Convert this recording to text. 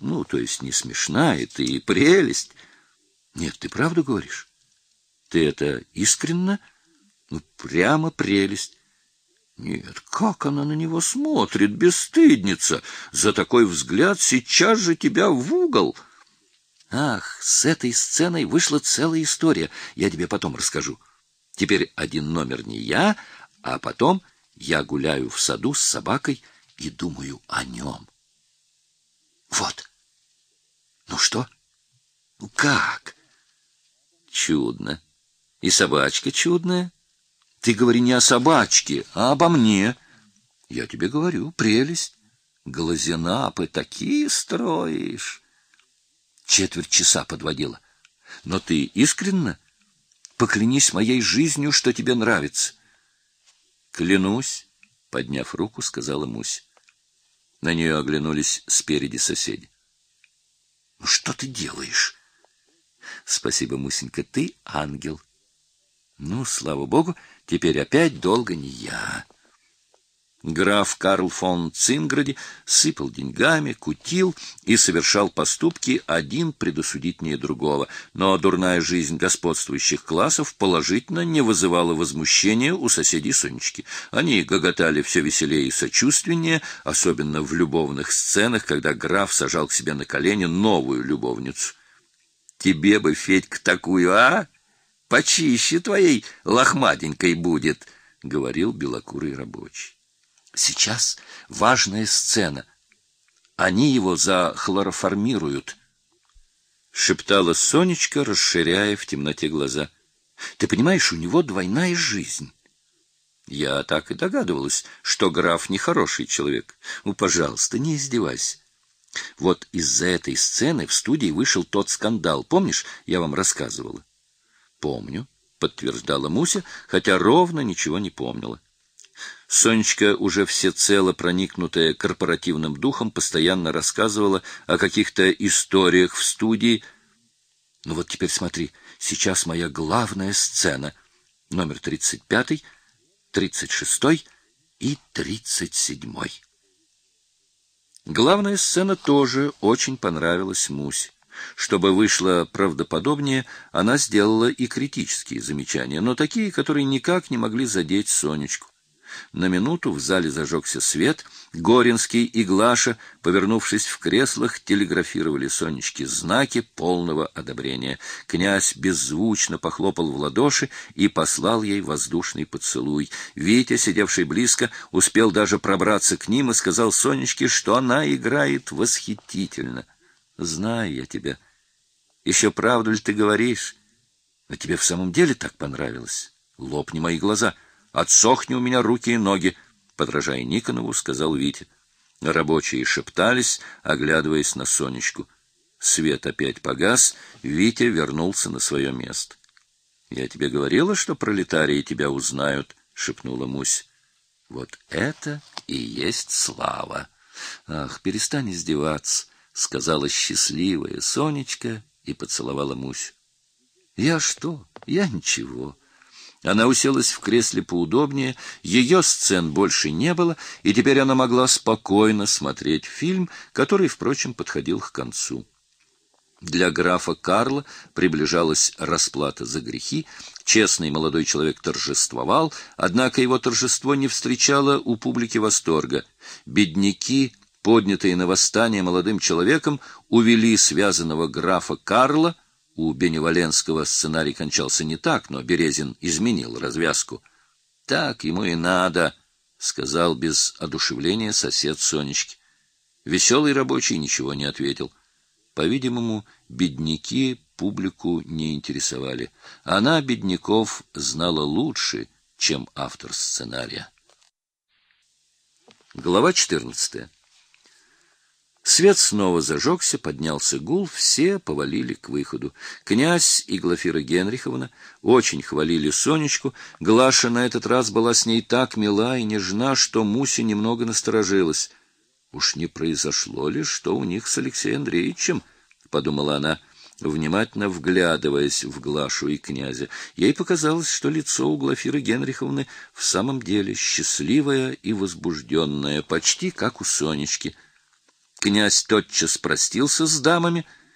Ну, то есть не смешная, ты и прелесть. Нет, ты правду говоришь? Ты это искренно? Ну, прямо прелесть. Нет, как она на него смотрит, бесстыдница! За такой взгляд сейчас же тебя в угол. Ах, с этой сценой вышла целая история. Я тебе потом расскажу. Теперь один номер не я, а потом я гуляю в саду с собакой и думаю о нем. Вот. Ну что? Ну как? Чудно. И собачка чудная. Ты говори не о собачке, а обо мне. Я тебе говорю, прелесть. Глазенапы такие строишь. Четверть часа подводила. Но ты искренне? Поклянись моей жизнью, что тебе нравится. Клянусь, подняв руку, сказала Мусь. На нее оглянулись спереди соседи. Ну что ты делаешь? Спасибо, Мусенька, ты ангел. Ну, слава богу, теперь опять долго не я. Граф Карл фон Цингради сыпал деньгами, кутил и совершал поступки один предосудительнее другого, но дурная жизнь господствующих классов положительно не вызывала возмущения у соседей Сонечки. Они гоготали все веселее и сочувственнее, особенно в любовных сценах, когда граф сажал к себе на колени новую любовницу. «Тебе бы, Федька, такую, а?» почище твоей лохматенькой будет, — говорил белокурый рабочий. Сейчас важная сцена. Они его захлороформируют, — шептала Сонечка, расширяя в темноте глаза. — Ты понимаешь, у него двойная жизнь. Я так и догадывалась, что граф нехороший человек. Ну, пожалуйста, не издевайся. Вот из-за этой сцены в студии вышел тот скандал. Помнишь, я вам рассказывала? Помню, подтверждала Муся, хотя ровно ничего не помнила. Сонечка, уже всецело проникнутая корпоративным духом, постоянно рассказывала о каких-то историях в студии. Ну вот теперь смотри, сейчас моя главная сцена. Номер тридцать пятый, тридцать шестой и тридцать седьмой. Главная сцена тоже очень понравилась Мусе. Чтобы вышло правдоподобнее, она сделала и критические замечания, но такие, которые никак не могли задеть Сонечку. На минуту в зале зажегся свет. Горинский и Глаша, повернувшись в креслах, телеграфировали Сонечке знаки полного одобрения. Князь беззвучно похлопал в ладоши и послал ей воздушный поцелуй. Витя, сидевший близко, успел даже пробраться к ним и сказал Сонечке, что она играет восхитительно. Знаю я тебя. Еще правду ли ты говоришь? А тебе в самом деле так понравилось? Лопни мои глаза. Отсохни у меня руки и ноги, подражая Никонову, сказал Витя. Рабочие шептались, оглядываясь на Сонечку. Свет опять погас, Витя вернулся на свое место. Я тебе говорила, что пролетарии тебя узнают, шепнула Мусь. Вот это и есть слава. Ах, перестань издеваться сказала счастливая Сонечка и поцеловала Мусю. Я что? Я ничего. Она уселась в кресле поудобнее, ее сцен больше не было, и теперь она могла спокойно смотреть фильм, который, впрочем, подходил к концу. Для графа Карла приближалась расплата за грехи, честный молодой человек торжествовал, однако его торжество не встречало у публики восторга. Бедняки поднятые на восстание молодым человеком, увели связанного графа Карла. У Беневаленского сценарий кончался не так, но Березин изменил развязку. Так ему и надо, сказал без одушевления сосед Сонечки. Веселый рабочий ничего не ответил. По-видимому, бедняки публику не интересовали. Она бедняков знала лучше, чем автор сценария. Глава четырнадцатая. Свет снова зажегся, поднялся гул, все повалили к выходу. Князь и Глафира Генриховна очень хвалили Сонечку. Глаша на этот раз была с ней так мила и нежна, что Муся немного насторожилась. Уж не произошло ли, что у них с Алексеем Андреевичем, подумала она, внимательно вглядываясь в Глашу и князя. Ей показалось, что лицо у Глафиры Генриховны в самом деле счастливое и возбужденное, почти как у Сонечки. Князь тотчас простился с дамами